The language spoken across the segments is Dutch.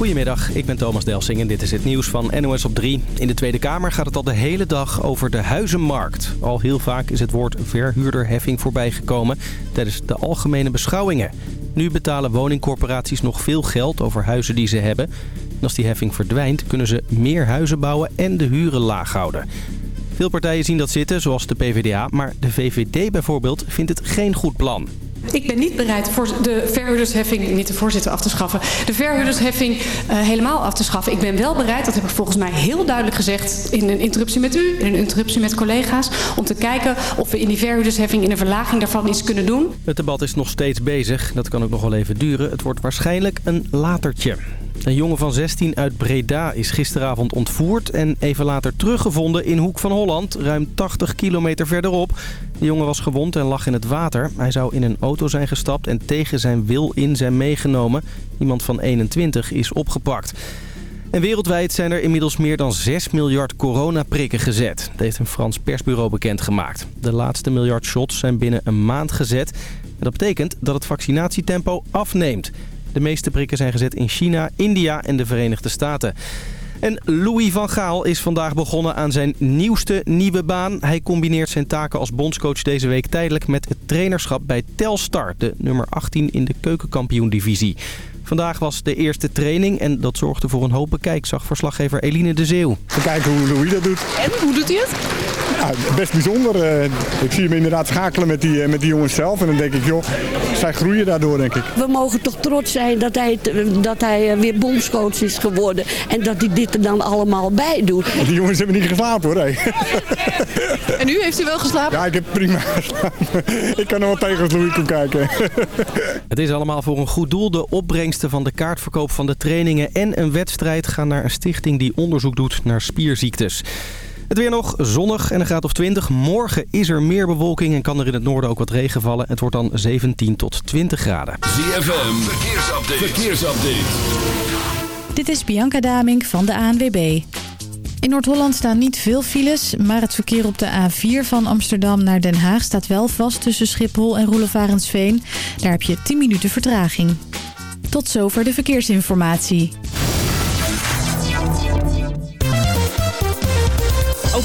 Goedemiddag, ik ben Thomas Delsing en dit is het nieuws van NOS op 3. In de Tweede Kamer gaat het al de hele dag over de huizenmarkt. Al heel vaak is het woord verhuurderheffing voorbijgekomen tijdens de algemene beschouwingen. Nu betalen woningcorporaties nog veel geld over huizen die ze hebben. En als die heffing verdwijnt kunnen ze meer huizen bouwen en de huren laag houden. Veel partijen zien dat zitten, zoals de PvdA, maar de VVD bijvoorbeeld vindt het geen goed plan. Ik ben niet bereid voor de verhuurdersheffing, niet de voorzitter af te schaffen, de verhuurdersheffing uh, helemaal af te schaffen. Ik ben wel bereid, dat heb ik volgens mij heel duidelijk gezegd in een interruptie met u, in een interruptie met collega's, om te kijken of we in die verhuurdersheffing in een verlaging daarvan iets kunnen doen. Het debat is nog steeds bezig, dat kan ook nog wel even duren. Het wordt waarschijnlijk een latertje. Een jongen van 16 uit Breda is gisteravond ontvoerd en even later teruggevonden in Hoek van Holland, ruim 80 kilometer verderop. De jongen was gewond en lag in het water. Hij zou in een auto zijn gestapt en tegen zijn wil in zijn meegenomen. Iemand van 21 is opgepakt. En wereldwijd zijn er inmiddels meer dan 6 miljard coronaprikken gezet. Dat heeft een Frans persbureau bekendgemaakt. De laatste miljard shots zijn binnen een maand gezet. Dat betekent dat het vaccinatietempo afneemt. De meeste prikken zijn gezet in China, India en de Verenigde Staten. En Louis van Gaal is vandaag begonnen aan zijn nieuwste nieuwe baan. Hij combineert zijn taken als bondscoach deze week tijdelijk met het trainerschap bij Telstar, de nummer 18 in de keukenkampioen-divisie. Vandaag was de eerste training en dat zorgde voor een hoop bekijk, zag verslaggever Eline de Zeeuw. We kijken hoe Louis dat doet. En, hoe doet hij het? Ja, best bijzonder. Eh, ik zie hem inderdaad schakelen met die, eh, met die jongens zelf. En dan denk ik, joh, zij groeien daardoor, denk ik. We mogen toch trots zijn dat hij, dat hij eh, weer bondscoach is geworden. En dat hij dit er dan allemaal bij doet. Die jongens hebben niet geslapen, hoor. Hey. En u heeft u wel geslapen? Ja, ik heb prima geslapen. Ik kan nog wel tegen als Louis kijken. Het is allemaal voor een goed doel. De opbrengsten van de kaartverkoop van de trainingen en een wedstrijd gaan naar een stichting die onderzoek doet naar spierziektes. Het weer nog zonnig en een graad of 20. Morgen is er meer bewolking en kan er in het noorden ook wat regen vallen. Het wordt dan 17 tot 20 graden. ZFM, verkeersupdate. verkeersupdate. Dit is Bianca Damink van de ANWB. In Noord-Holland staan niet veel files, maar het verkeer op de A4 van Amsterdam naar Den Haag staat wel vast tussen Schiphol en Roelevarensveen. Daar heb je 10 minuten vertraging. Tot zover de verkeersinformatie.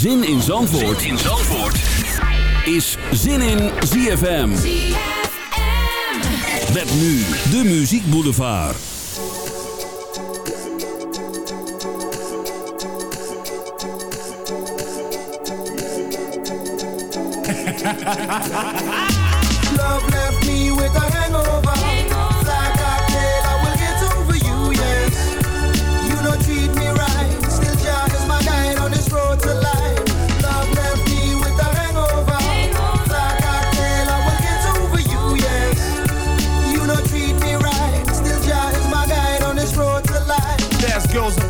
Zin in Zandvoort, in Zandvoort. is Zin in ZFM. Met nu de Muziek Boulevard. Love left me with a hangover. girls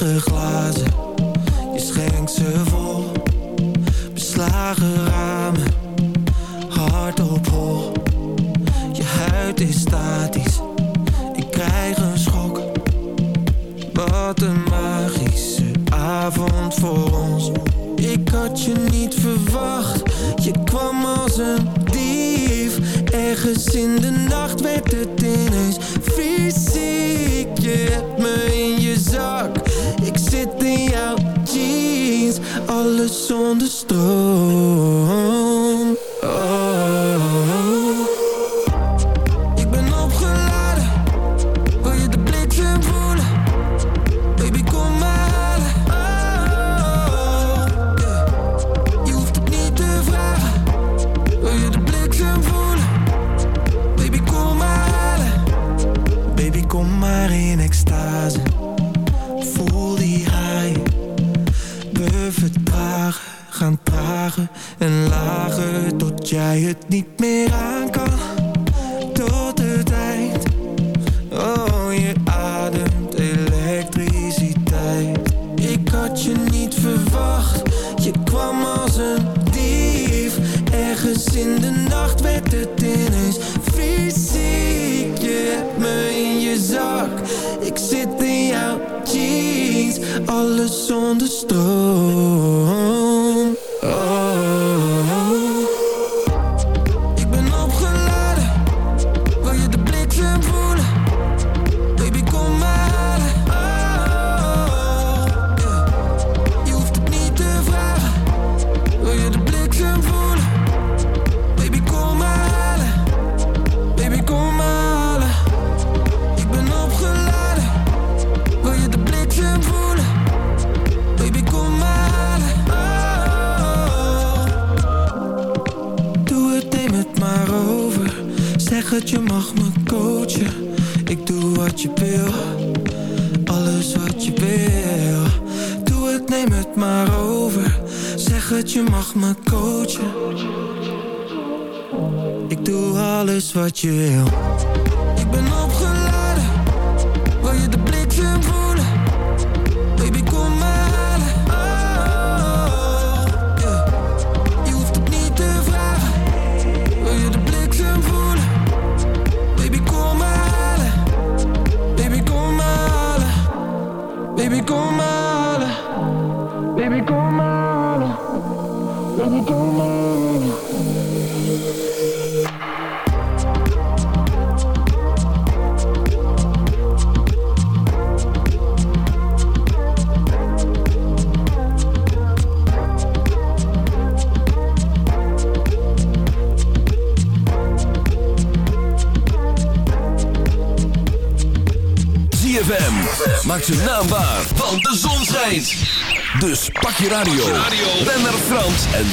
Lege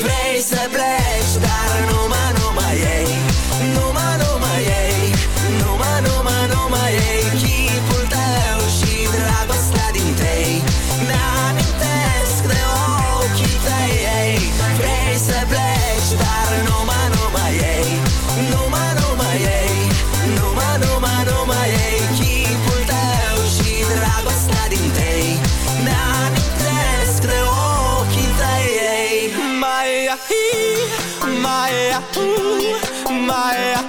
Vrei să pleci, dar nu mă, nu mai ei Nu my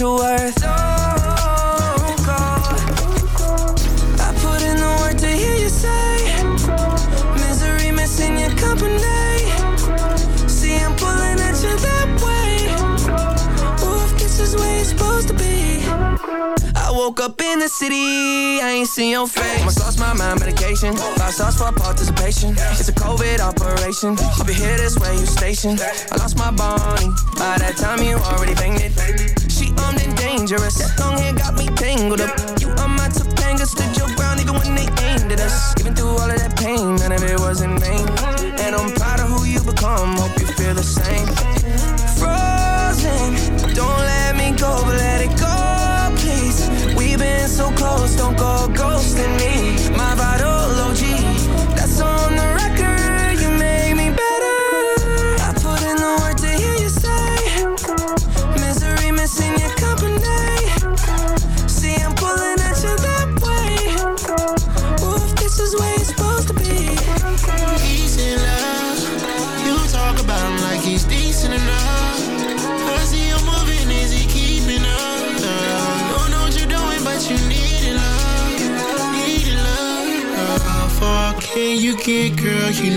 your worth. Don't oh, go. I put in the work to hear you say, misery missing your company. See, I'm pulling at you that way. Wolf kisses where you're supposed to be. I woke up in the city, I ain't seen your face. Almost lost my mind, medication. Five stars for participation. It's a COVID operation. I'll be here this way, you stationed. I lost my body. By that time, you already banged it dangerous. Long hair got me tangled up. You are my Topanga, stood your ground even when they aimed at us. Even through all of that pain, none of it was in vain. And I'm proud of who you become, hope you feel the same. Frozen, don't let me go, but let it go, please. We've been so close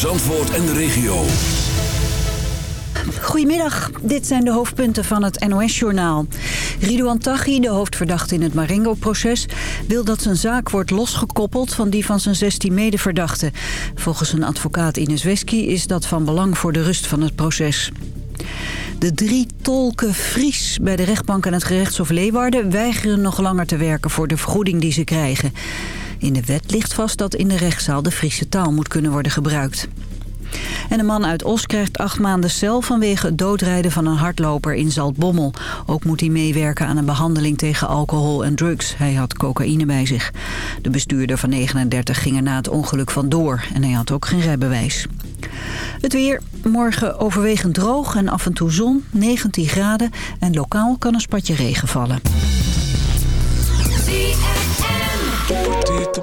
Zandvoort en de regio. Goedemiddag, dit zijn de hoofdpunten van het NOS-journaal. Ridouan Taghi, de hoofdverdachte in het Marengo-proces... wil dat zijn zaak wordt losgekoppeld van die van zijn 16 medeverdachten. Volgens zijn advocaat Ines Wesky is dat van belang voor de rust van het proces. De drie tolken Fries bij de rechtbank en het gerechtshof Leeuwarden... weigeren nog langer te werken voor de vergoeding die ze krijgen. In de wet ligt vast dat in de rechtszaal de Friese taal moet kunnen worden gebruikt. En een man uit Os krijgt acht maanden cel vanwege het doodrijden van een hardloper in Zaltbommel. Ook moet hij meewerken aan een behandeling tegen alcohol en drugs. Hij had cocaïne bij zich. De bestuurder van 39 ging er na het ongeluk vandoor en hij had ook geen rijbewijs. Het weer, morgen overwegend droog en af en toe zon, 19 graden en lokaal kan een spatje regen vallen.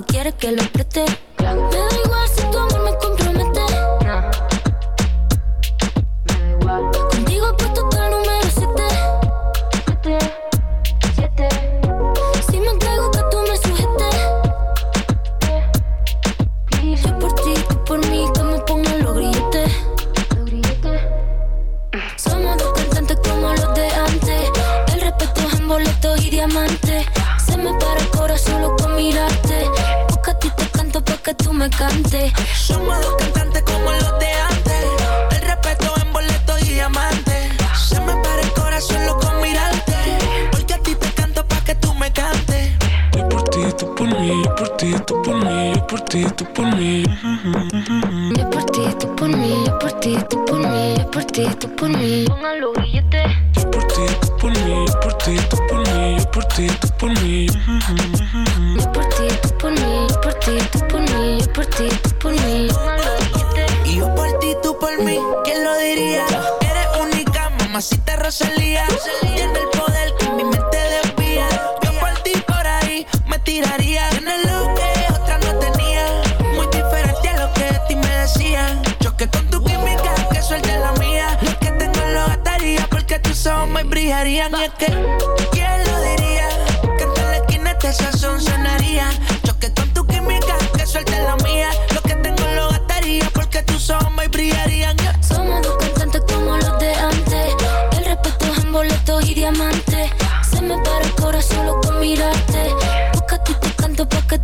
No quieres que lo preste. Cantes. Somos dos cantantes como los de antes. El respeto en boletos y diamantes. Se me para el corazón loco mirarte. Porque a ti te canto pa' que tú me cantes. Yo por ti, tú por mí, yo por ti, tú por mí, yo por ti, tú por mí. Yo por ti, tú por mí, yo por ti, tú por mí, yo por ti, tú por mí. Pongan los grilletes. Yo por ti, tú por mí, yo por ti, tú por mí, yo por ti, tú por mí. Yo por ti, tú por mí, yo por ti, tú por mí, yo por ti, Rosalía. Tiene el poder que mi mente desvía. Yo por ti por ahí me tiraría. Tienes lo que otra no tenía. Muy diferente a lo que de ti me decían. Choque con tu química, que suelte la mía. Lo que tengo lo gastaría porque tus ojos me brillarían. Y es que, ¿quién lo diría? Que en la esquina este sazón sonaría.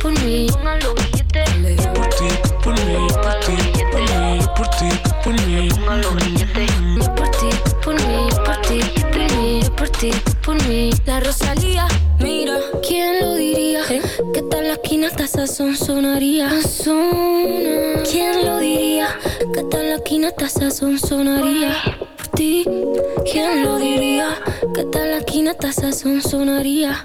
por mí. Billete. Por ti, por mí, por ti, por mí, por ti, por mí. Por ti, por mí, por ti, por mí, por ti, por mí. La Rosalía, mira, ¿quién lo diría? ¿Eh? Que tal la esquina hasta esa son sonaría. ¿Quién lo diría? Que tal la esquina hasta son sonaría. Por ti, ¿quién lo diría? Que tal la esquina hasta esa son sonaría.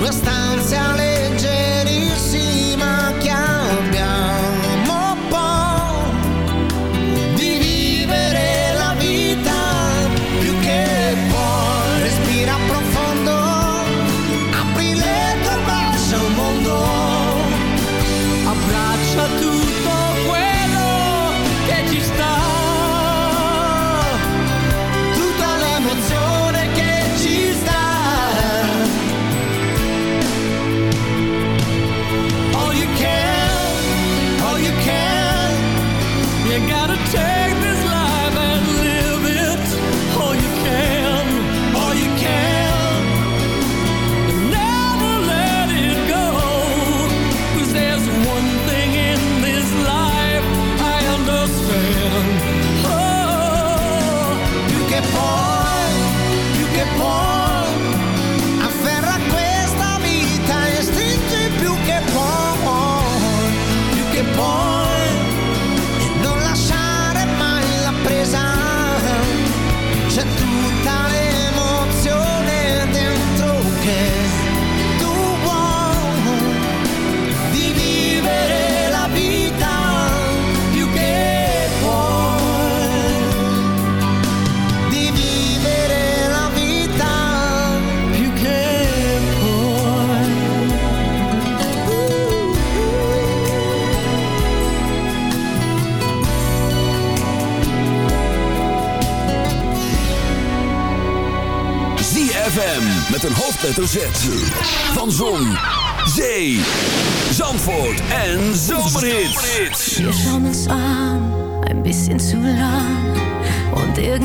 questão se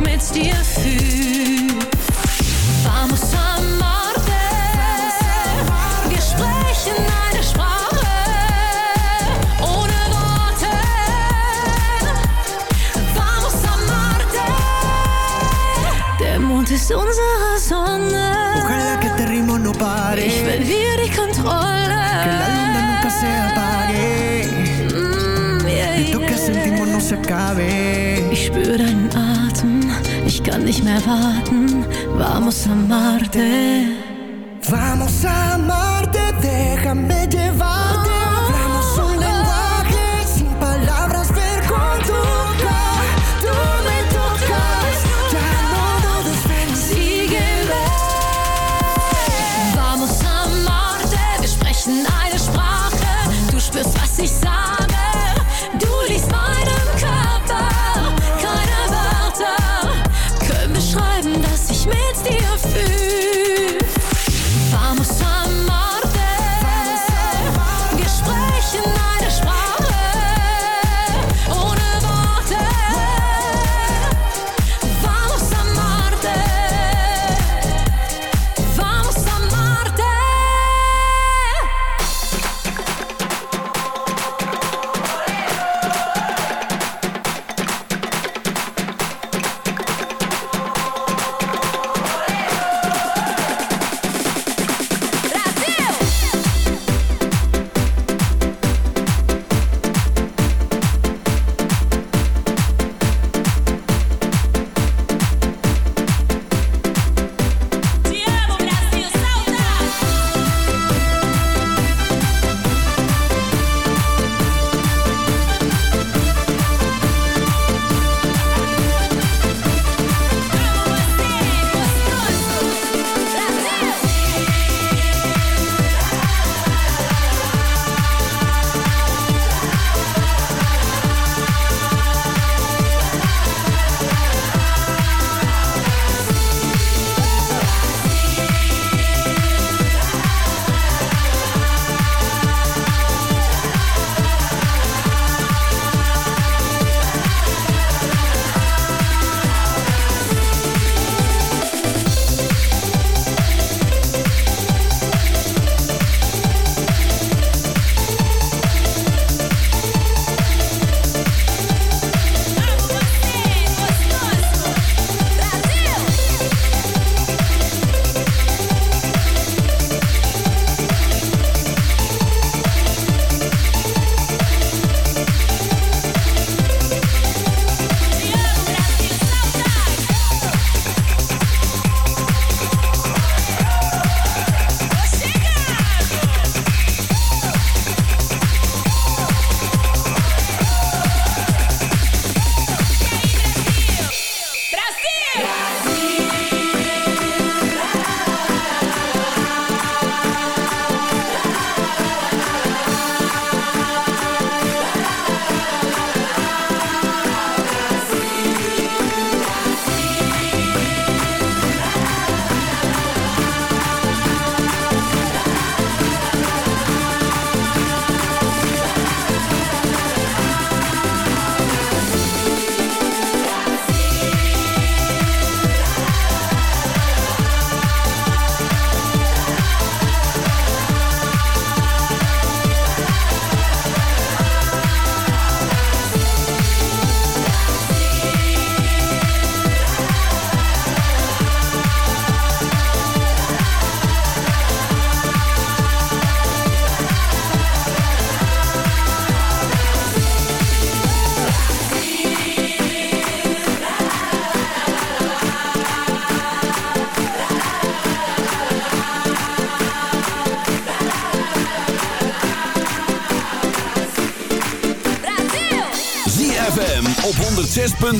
mit dir fühle. Vamos a Marte. wir sprechen eine Sprache ohne Worte. Vamos a Marte. der Mond ist unsere Sonne. Ojalá que este rimo no pare. Ich will verliere die Kontrolle. Que la luna nunca se apague. Mm, yeah, yeah. Esto que sentimos no se acabe. Ich spüre deinen Atem kann nicht mehr warten. Vamos a amarte. Vamos a amarte, déjame llevar.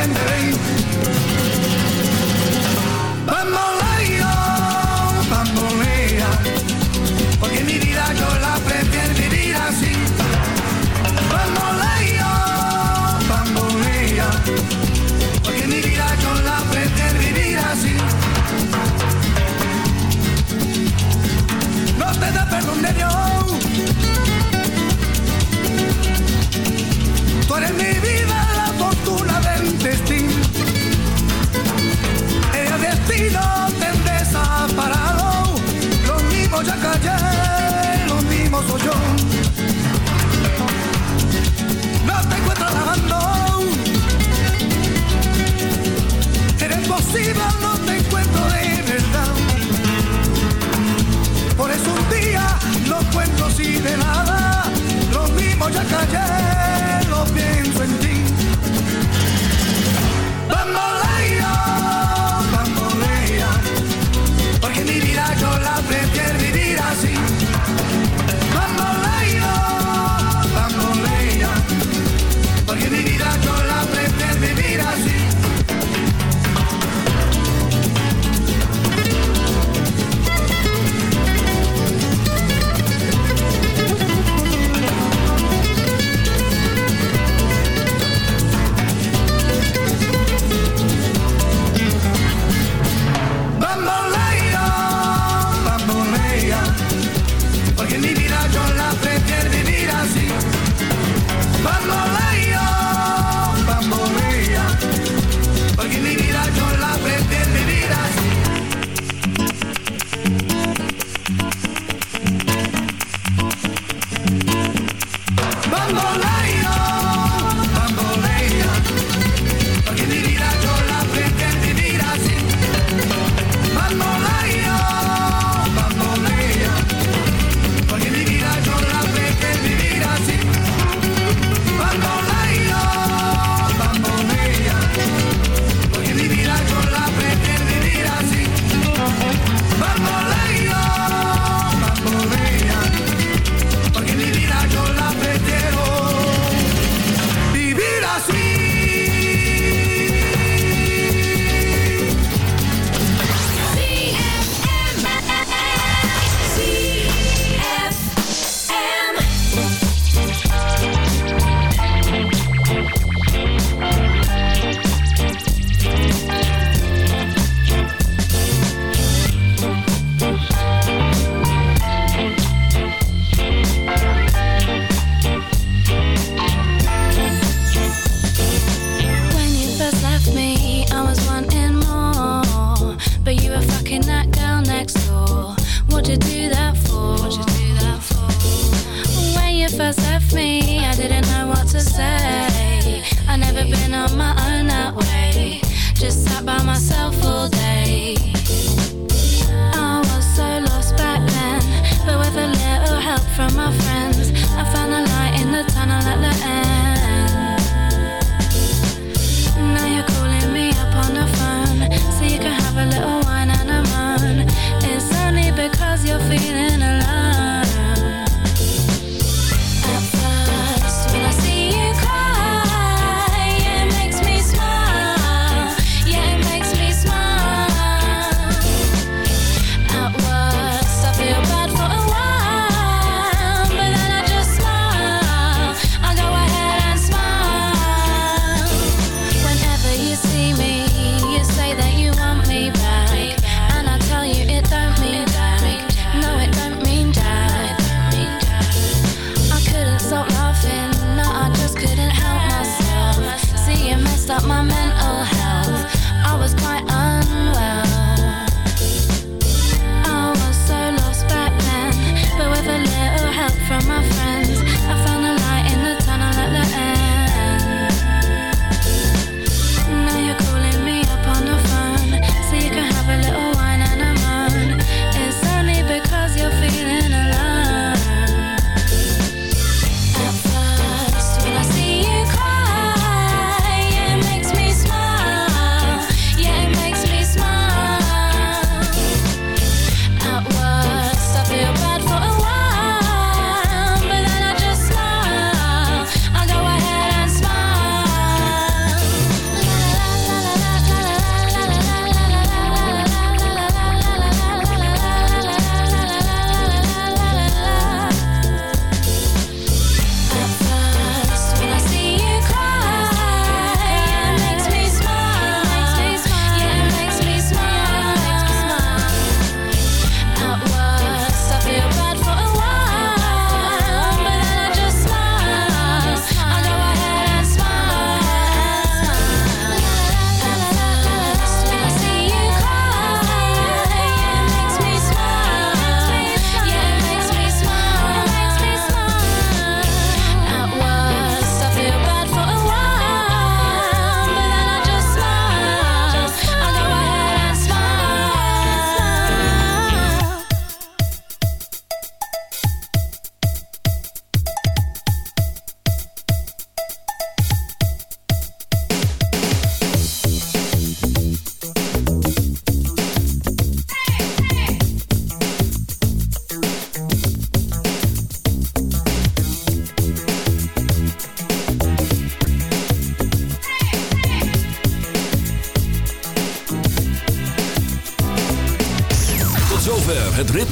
Monday. Bamboleo, bambolea, porque mi vida yo la prefiero vivir así. Bamboleo, bambolea, porque mi vida yo la prefiero vivir así. No te da perdón de Dios. yo. No te encuentro trabajando. Eres posible, no te encuentro de verdad. Por eso un día no cuento sin de nada. Lo mismo ya callé.